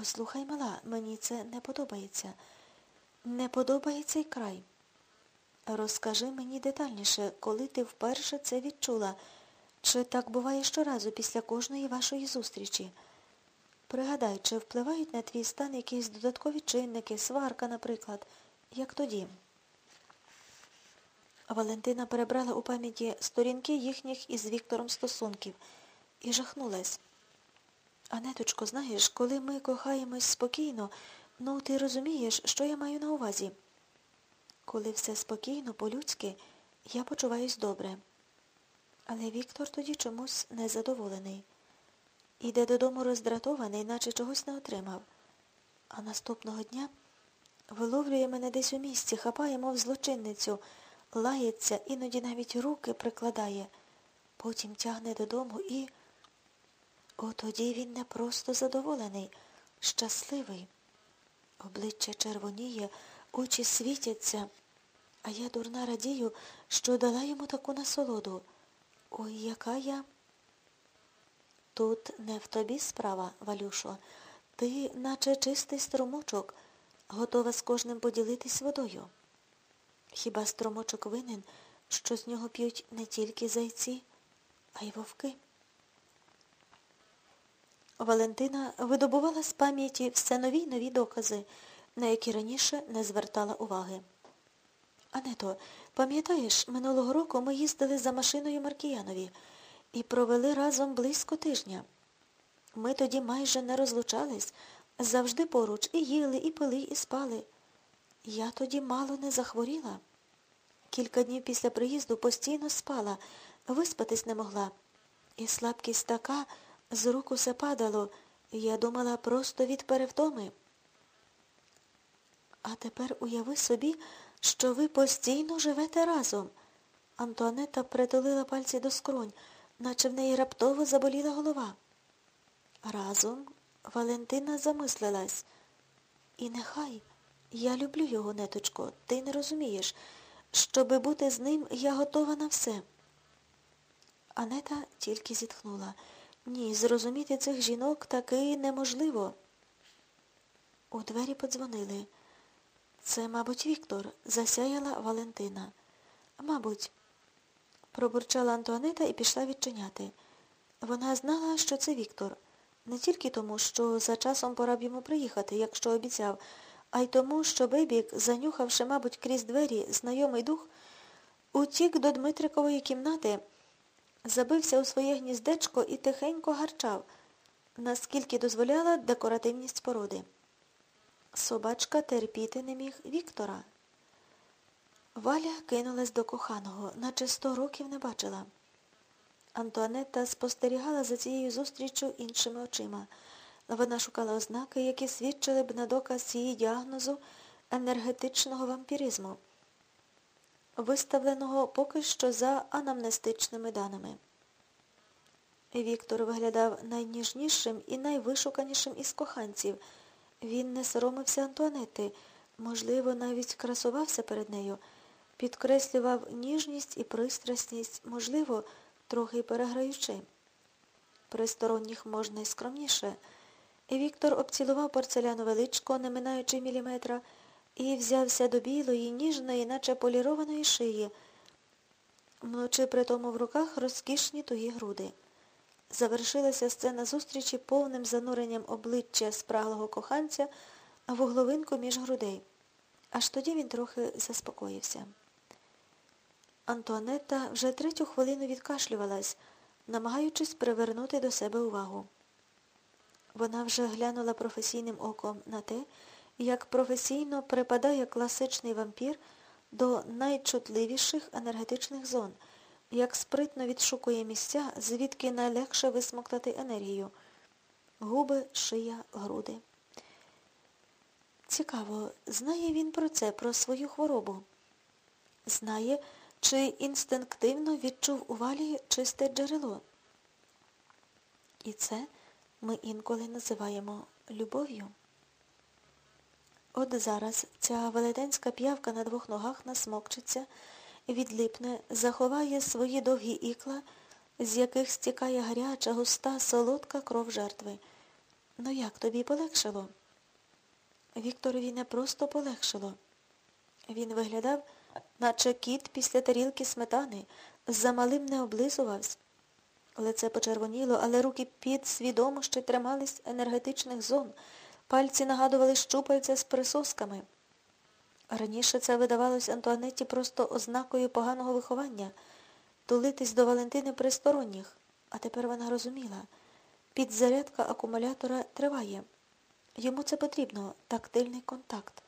Послухай, мала, мені це не подобається. Не подобається й край. Розкажи мені детальніше, коли ти вперше це відчула, чи так буває щоразу після кожної вашої зустрічі. Пригадай, чи впливають на твій стан якісь додаткові чинники, сварка, наприклад, як тоді. Валентина перебрала у пам'яті сторінки їхніх із Віктором стосунків і жахнулась. Анеточко, знаєш, коли ми кохаємось спокійно, ну ти розумієш, що я маю на увазі. Коли все спокійно, по-людськи, я почуваюсь добре. Але Віктор тоді чомусь незадоволений. Іде додому роздратований, наче чогось не отримав. А наступного дня виловлює мене десь у місці, хапає, мов злочинницю, лається, іноді навіть руки прикладає, потім тягне додому і... Отоді він не просто задоволений, щасливий. Обличчя червоніє, очі світяться, а я дурна радію, що дала йому таку насолоду. Ой, яка я. Тут не в тобі справа, Валюшо. Ти, наче чистий струмочок, готова з кожним поділитись водою. Хіба струмочок винен, що з нього п'ють не тільки зайці, а й вовки? Валентина видобувала з пам'яті все нові й нові докази, на які раніше не звертала уваги. Ането, пам'ятаєш, минулого року ми їздили за машиною Маркіянові і провели разом близько тижня. Ми тоді майже не розлучались, завжди поруч і їли, і пили, і спали. Я тоді мало не захворіла. Кілька днів після приїзду постійно спала, виспатись не могла. І слабкість така, з рук усе падало, я думала просто від перевтоми. А тепер уяви собі, що ви постійно живете разом. Антуанета притулила пальці до скронь, наче в неї раптово заболіла голова. Разом Валентина замислилась. І нехай я люблю його, неточко, ти не розумієш. Щоби бути з ним, я готова на все. Анета тільки зітхнула. Ні, зрозуміти цих жінок таки неможливо. У двері подзвонили. Це, мабуть, Віктор, засяяла Валентина. Мабуть, пробурчала Антуанета і пішла відчиняти. Вона знала, що це Віктор. Не тільки тому, що за часом пора б йому приїхати, якщо обіцяв, а й тому, що Бебік, занюхавши, мабуть, крізь двері знайомий дух, утік до Дмитрикової кімнати забився у своє гніздечко і тихенько гарчав, наскільки дозволяла декоративність споруди. Собачка терпіти не міг Віктора. Валя кинулась до коханого, наче сто років не бачила. Антуанетта спостерігала за цією зустріччю іншими очима. Вона шукала ознаки, які свідчили б на доказ її діагнозу енергетичного вампіризму виставленого поки що за анамнестичними даними. Віктор виглядав найніжнішим і найвишуканішим із коханців. Він не соромився Антуанети, можливо, навіть красувався перед нею, підкреслював ніжність і пристрасність, можливо, трохи переграючи. При сторонніх можна й скромніше. Віктор обцілував порцелянове личко, не минаючи міліметра, і взявся до білої, ніжної, наче полірованої шиї, мночи при тому в руках розкішні тугі груди. Завершилася сцена зустрічі повним зануренням обличчя спраглого коханця вугловинку між грудей. Аж тоді він трохи заспокоївся. Антуанетта вже третю хвилину відкашлювалась, намагаючись привернути до себе увагу. Вона вже глянула професійним оком на те, як професійно припадає класичний вампір до найчутливіших енергетичних зон, як спритно відшукує місця, звідки найлегше висмоктати енергію. Губи, шия, груди. Цікаво, знає він про це, про свою хворобу? Знає, чи інстинктивно відчув у валі чисте джерело? І це ми інколи називаємо любов'ю. От зараз ця велетенська п'явка на двох ногах насмокчиться, відлипне, заховає свої довгі ікла, з яких стікає гаряча, густа, солодка кров жертви. Ну як тобі полегшило? Вікторові не просто полегшило. Він виглядав, наче кіт після тарілки сметани, замалим не облизувався. Лице почервоніло, але руки підсвідомо ще тримались енергетичних зон, пальці нагадували щупальця з присосками. Раніше це видавалось Антуанетті просто ознакою поганого виховання тулитись до Валентини при сторонніх, а тепер вона розуміла. Підзарядка акумулятора триває. Йому це потрібно, тактильний контакт.